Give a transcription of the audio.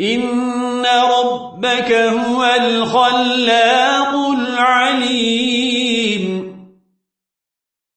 إن ربك هو الخلاق